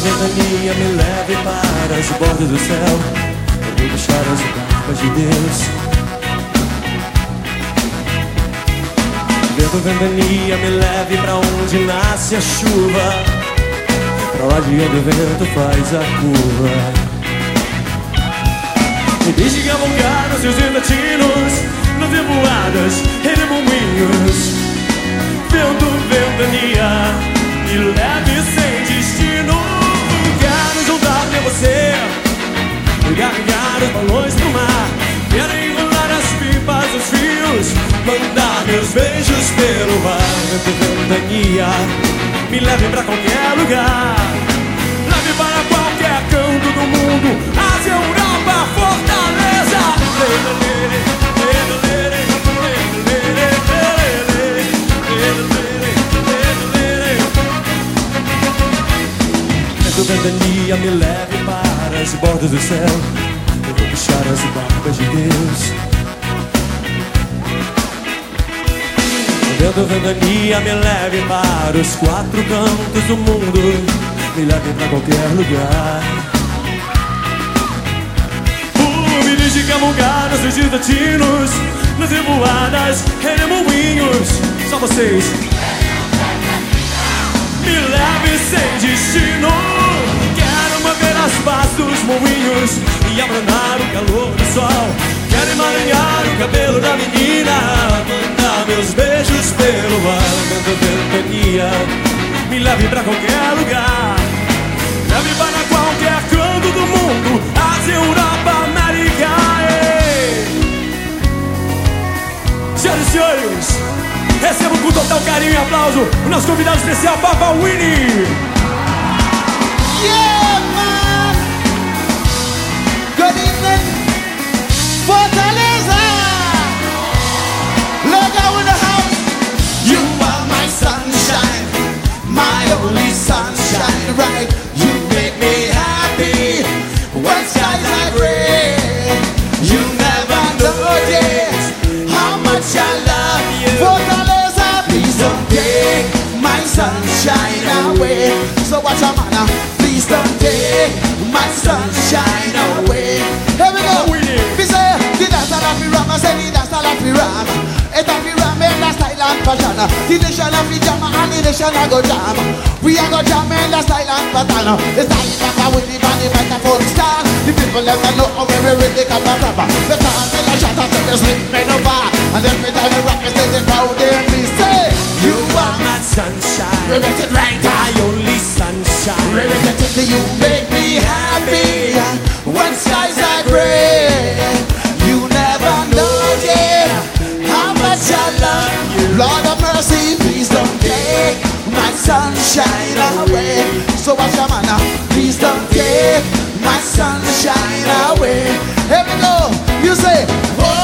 ventania, me leve para as bordas do céu. Eu vou deixar as garras de Deus. Vento, ventania, me leve pra onde nasce a chuva. Pra lá de onde o vento faz a curva. Me deixe cavalgar nos seus destinos beijos pelo ar Vento, ventania Me leve pra qualquer lugar. Leve para qualquer canto do mundo. Ásia, Europa, Fortaleza. Ventania, me leve para as bordas do céu. Eu vou puxar as barbas de Deus Vento, ventania, me leve para os quatro cantos do mundo. Me leve para qualquer lugar. Uh, Me dirige camungar nos seus destinos Nas revoadas, redemoinhos. Só vocês. Me leve sem destino. Quero mover as pás dos moinhos E abranar o calor pra qualquer lugar Leve para qualquer canto do mundo Ásia, Europa, América ei. Senhoras e senhores Recebo com total carinho e aplauso o nosso convidado especial, Papa Winnie. Yeah, man! Good evening, Fortaleza! Sunshine away. So watch your manner, ah. please don't take my sunshine away. Here we go. We say the dance that we ram, I say the dance that we ram. It a we ram in the style and fashion. The nation of the jam and the nation a go jam. We a go jam in the style and pattern. The style papa with the band, the microphone stand. The people let them know how we really come from. The time in the shot and the sleep men over. And every time we rock, we say the crowd we say, are my sunshine. Remix it right My only sunshine. Repetitive, you make me happy when skies are gray. You never notice how much I love you. Lord of mercy, please don't take my sunshine away. So watch your manner, please don't take my sunshine away. Here we go, you say, oh,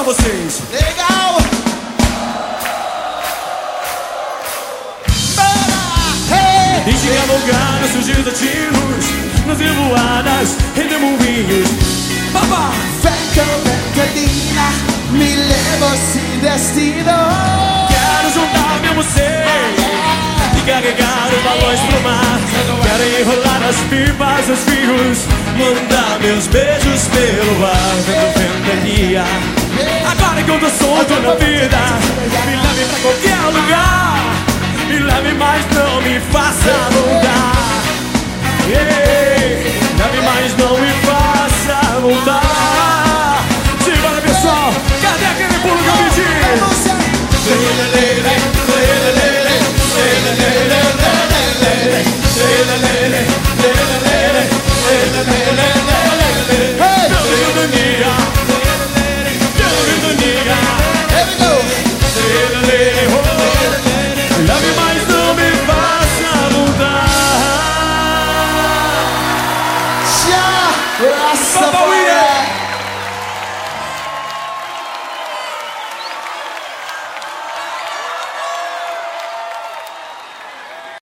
Só vocês. Legal! Bora! Hey! Cavalgar nos destinos, nas revoadas, redemoinhos. Papa! Vento, ventadina, me levo sin destino. Quero juntar-me a você e carregar os balões pro mar. Quero enrolar as pipas, os fios, mandar meus beijos pelo ar. Vento, ventania. Agora que eu tô solto na vida, me leve pra qualquer lugar. Me leve, mas não me faça voltar. Ei, Mustafa